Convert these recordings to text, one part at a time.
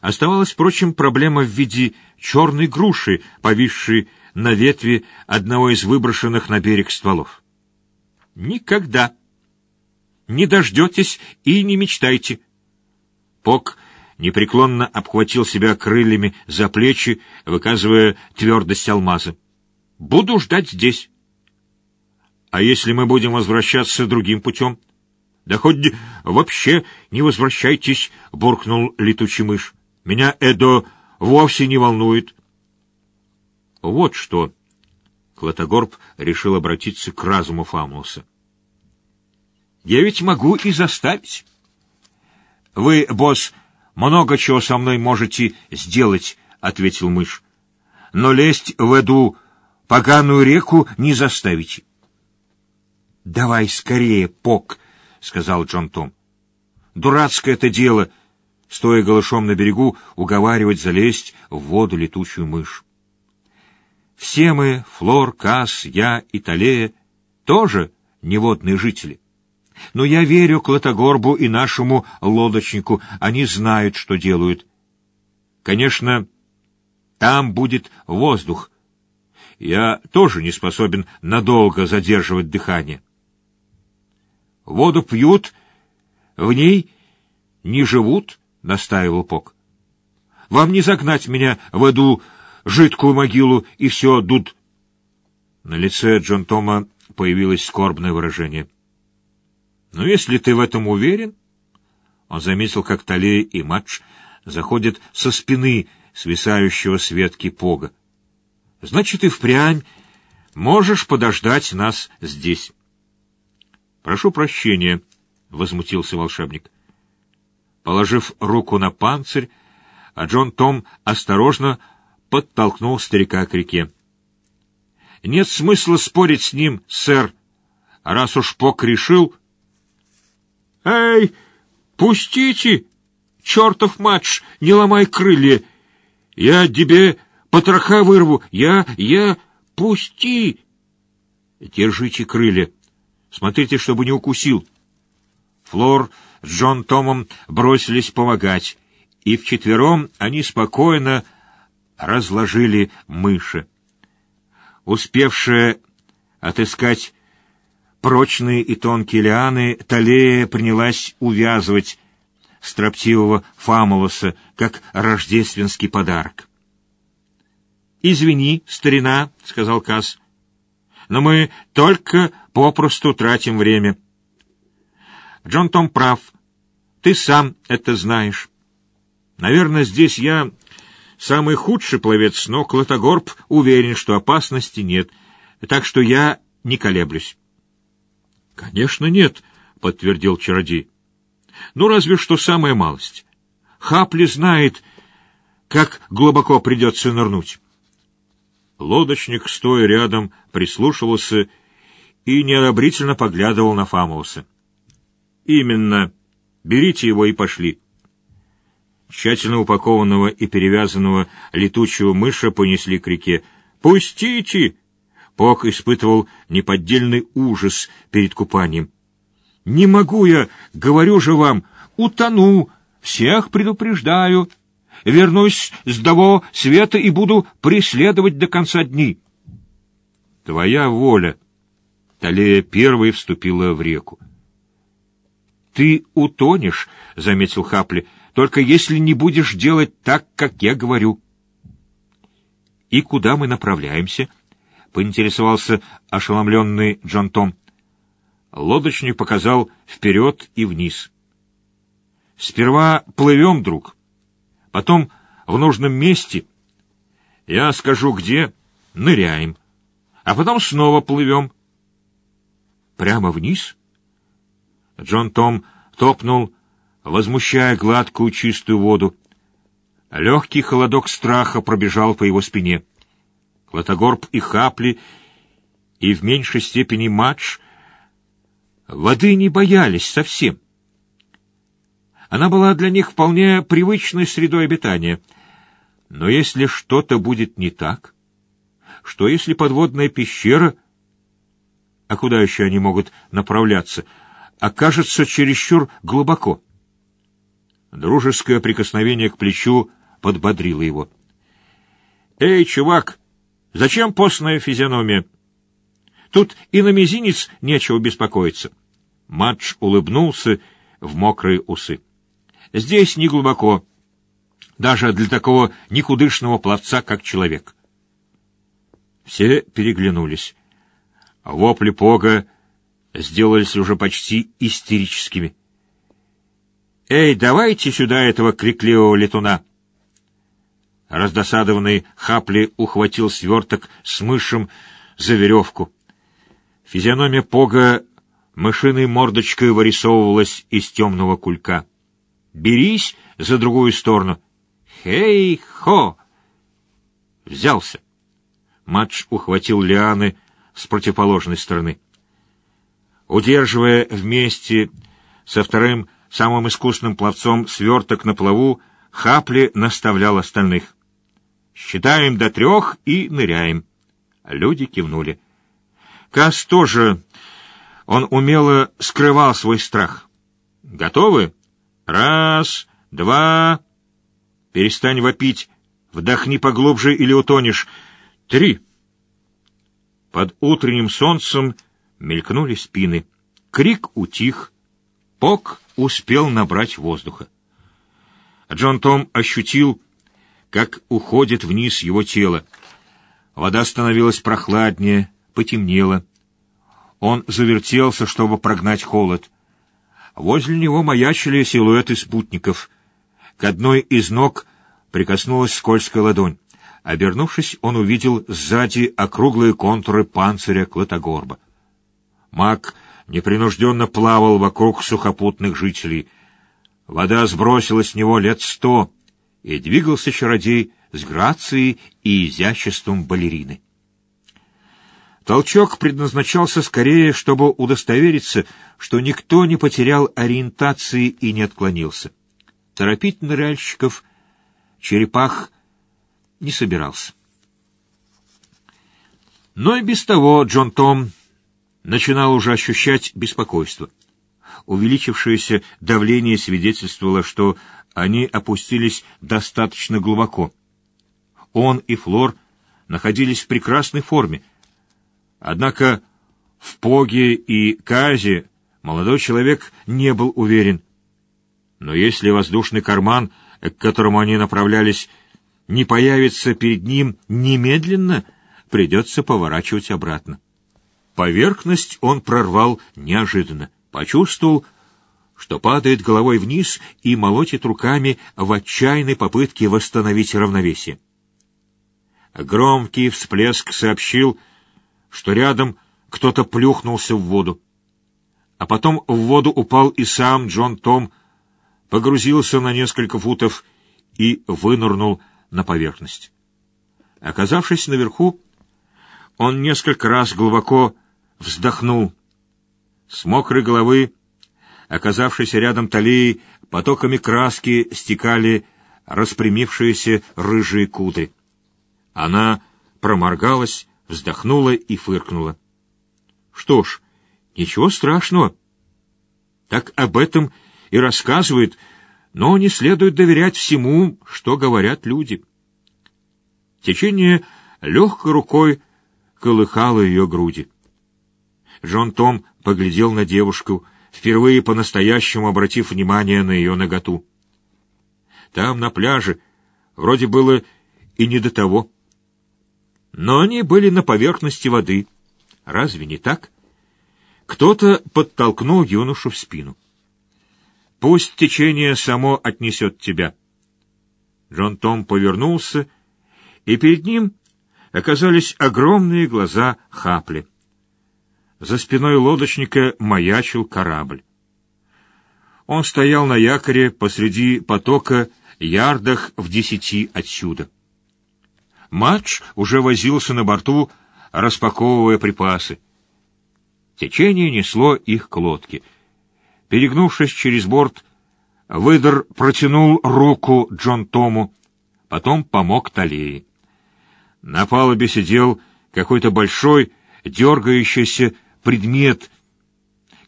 Оставалась, впрочем, проблема в виде черной груши, повисшей на ветви одного из выброшенных на берег стволов. Никогда. Не дождетесь и не мечтайте. Пок непреклонно обхватил себя крыльями за плечи, выказывая твердость алмаза. Буду ждать здесь. А если мы будем возвращаться другим путем? Да хоть вообще не возвращайтесь, буркнул летучий мышь. Меня Эдо вовсе не волнует. Вот что. Клотогорб решил обратиться к разуму Фамуса. Я ведь могу и заставить. Вы, босс, много чего со мной можете сделать, ответил мышь. Но лезть в эту поганую реку не заставите. Давай скорее, Пок, сказал Джон Том. Дурацкое это дело, стоя голышом на берегу, уговаривать залезть в воду летучую мышь. Все мы, Флор, Касс, я и Талея, тоже неводные жители. Но я верю Клотогорбу и нашему лодочнику, они знают, что делают. Конечно, там будет воздух. Я тоже не способен надолго задерживать дыхание. Воду пьют, в ней не живут, — настаивал Пок. Вам не загнать меня в эту жидкую могилу, и все, дуд. На лице Джон Тома появилось скорбное выражение. «Но если ты в этом уверен...» Он заметил, как Талея и Матч заходят со спины свисающего с ветки Пога. «Значит, и впрямь можешь подождать нас здесь». «Прошу прощения», — возмутился волшебник. Положив руку на панцирь, а Джон Том осторожно подтолкнул старика к реке. «Нет смысла спорить с ним, сэр, раз уж Пок решил...» «Эй, пустите! Чертов матч, не ломай крылья! Я тебе потроха вырву! Я, я... Пусти!» «Держите крылья! Смотрите, чтобы не укусил!» Флор с Джон Томом бросились помогать, и вчетвером они спокойно разложили мыши. Успевшая отыскать прочные и тонкие лианы, Талея принялась увязывать строптивого Фамулуса, как рождественский подарок. «Извини, старина», — сказал Касс, — «но мы только попросту тратим время». Джон Том прав. Ты сам это знаешь. Наверное, здесь я самый худший пловец, но Клотогорб уверен, что опасности нет, так что я не колеблюсь. — Конечно, нет, — подтвердил чародей. — Ну, разве что самая малость. Хапли знает, как глубоко придется нырнуть. Лодочник, стоя рядом, прислушивался и неодобрительно поглядывал на Фамуса. «Именно. Берите его и пошли». Тщательно упакованного и перевязанного летучего мыша понесли к реке. «Пустите!» Пок испытывал неподдельный ужас перед купанием. «Не могу я, говорю же вам, утону, всех предупреждаю. Вернусь с того света и буду преследовать до конца дней». «Твоя воля!» Талея первой вступила в реку. «Ты утонешь», — заметил Хапли, — «только если не будешь делать так, как я говорю». «И куда мы направляемся?» — поинтересовался ошеломленный Джон Том. Лодочник показал вперед и вниз. «Сперва плывем, друг, потом в нужном месте. Я скажу, где, ныряем, а потом снова плывем». «Прямо вниз?» Джон Том топнул, возмущая гладкую чистую воду. Легкий холодок страха пробежал по его спине. Клотогорб и Хапли, и в меньшей степени Мадж, воды не боялись совсем. Она была для них вполне привычной средой обитания. Но если что-то будет не так, что если подводная пещера... А куда еще они могут направляться — окажется чересчур глубоко. Дружеское прикосновение к плечу подбодрило его. «Эй, чувак, зачем постная физиономия? Тут и на мизинец нечего беспокоиться». Мадж улыбнулся в мокрые усы. «Здесь не глубоко, даже для такого никудышного пловца, как человек». Все переглянулись. Вопли Пога сделались уже почти истерическими. «Эй, давайте сюда этого крикливого летуна!» Раздосадованный Хапли ухватил сверток с мышем за веревку. Физиономия Пога мышиной мордочкой вырисовывалась из темного кулька. «Берись за другую сторону!» «Хей-хо!» Взялся. Матч ухватил лианы с противоположной стороны. Удерживая вместе со вторым самым искусным пловцом сверток на плаву, Хапли наставлял остальных. «Считаем до трех и ныряем». Люди кивнули. Кас тоже... Он умело скрывал свой страх. «Готовы? Раз, два...» «Перестань вопить. Вдохни поглубже или утонешь. Три...» Под утренним солнцем мелькнули спины. Крик утих. Пок успел набрать воздуха. Джон Том ощутил, как уходит вниз его тело. Вода становилась прохладнее, потемнело. Он завертелся, чтобы прогнать холод. Возле него маячили силуэты спутников. К одной из ног прикоснулась скользкая ладонь. Обернувшись, он увидел сзади округлые контуры панциря Клотогорба. Маг непринужденно плавал вокруг сухопутных жителей. Вода сбросила с него лет сто, и двигался чародей с грацией и изяществом балерины. Толчок предназначался скорее, чтобы удостовериться, что никто не потерял ориентации и не отклонился. Торопить ныряльщиков черепах не собирался. Но и без того Джон Том начинал уже ощущать беспокойство. Увеличившееся давление свидетельствовало, что они опустились достаточно глубоко. Он и Флор находились в прекрасной форме. Однако в Поге и Казе молодой человек не был уверен. Но если воздушный карман, к которому они направлялись, не появится перед ним немедленно, придется поворачивать обратно. Поверхность он прорвал неожиданно, почувствовал, что падает головой вниз и молотит руками в отчаянной попытке восстановить равновесие. Громкий всплеск сообщил, что рядом кто-то плюхнулся в воду. А потом в воду упал и сам Джон Том, погрузился на несколько футов и вынырнул на поверхность. Оказавшись наверху, он несколько раз глубоко вздохнул. С мокрой головы, оказавшейся рядом талии, потоками краски стекали распрямившиеся рыжие кудри. Она проморгалась, вздохнула и фыркнула. Что ж, ничего страшного. Так об этом и рассказывает, но не следует доверять всему, что говорят люди. Течение легкой рукой колыхало ее груди. Джон Том поглядел на девушку, впервые по-настоящему обратив внимание на ее наготу. Там, на пляже, вроде было и не до того. Но они были на поверхности воды. Разве не так? Кто-то подтолкнул юношу в спину. «Пусть течение само отнесет тебя». Джон Том повернулся, и перед ним оказались огромные глаза Хапли. За спиной лодочника маячил корабль. Он стоял на якоре посреди потока, ярдах в десяти отсюда. Матч уже возился на борту, распаковывая припасы. Течение несло их к лодке. Перегнувшись через борт, выдор протянул руку Джон Тому, потом помог Талии. На палубе сидел какой-то большой, дергающийся предмет,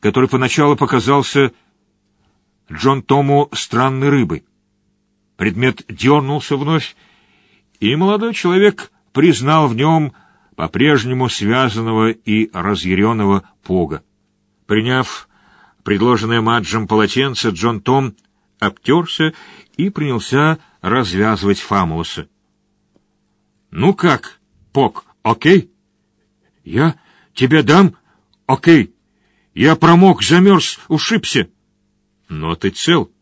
который поначалу показался Джон Тому странной рыбой. Предмет дернулся вновь, и молодой человек признал в нем по-прежнему связанного и разъяренного Пога. Приняв предложенное Маджем полотенце, Джон Том обтерся и принялся развязывать Фамулуса. «Ну как, Пог, окей?» «Я тебе дам? Окей. Я промок, замерз, ушибся». «Но ты цел».